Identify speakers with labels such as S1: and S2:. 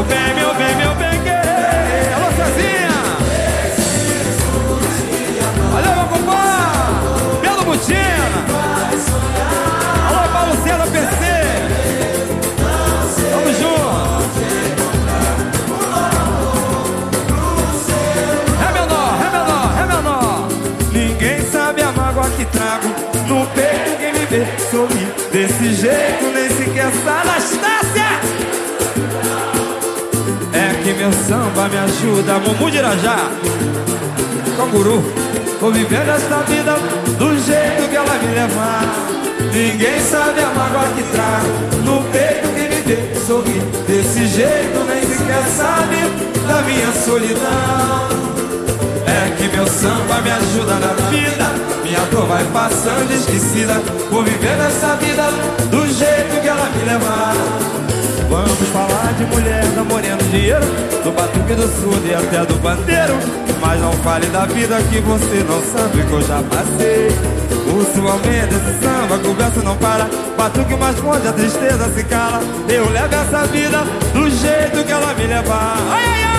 S1: Meu bem, meu bem, meu bem, que... Alô, Cezinha! Valeu, meu compadre! Pedro Butina! Alô, Paulo César PC! Tamo junto! Ré menor, ré menor, ré menor Ninguém sabe a mágoa que trago No peito quem me vê sorrir Desse jeito nem sequer sabe Anastácia! É meu samba me ajuda. Mumu de Irajá. Canguru Vou vivendo esta vida do jeito que ela me levar Ninguém sabe a mágoa que trago No peito quem me vê sorrir Desse jeito nem sequer sabe da minha solidão. É que meu samba me ajuda na vida. Minha dor vai passando esquecida. Vou vivendo essa vida do jeito que ela me levar Vamos falar de mulher, da morena, dinheiro Do batuque do sul e até do bandeiro. Mas não fale da vida que você não sabe que eu já passei. Usualmente esse samba, a conversa não para. Batuque mais forte, a tristeza se cala. Eu levo essa vida do jeito que ela me levar. Ai, ai, ai!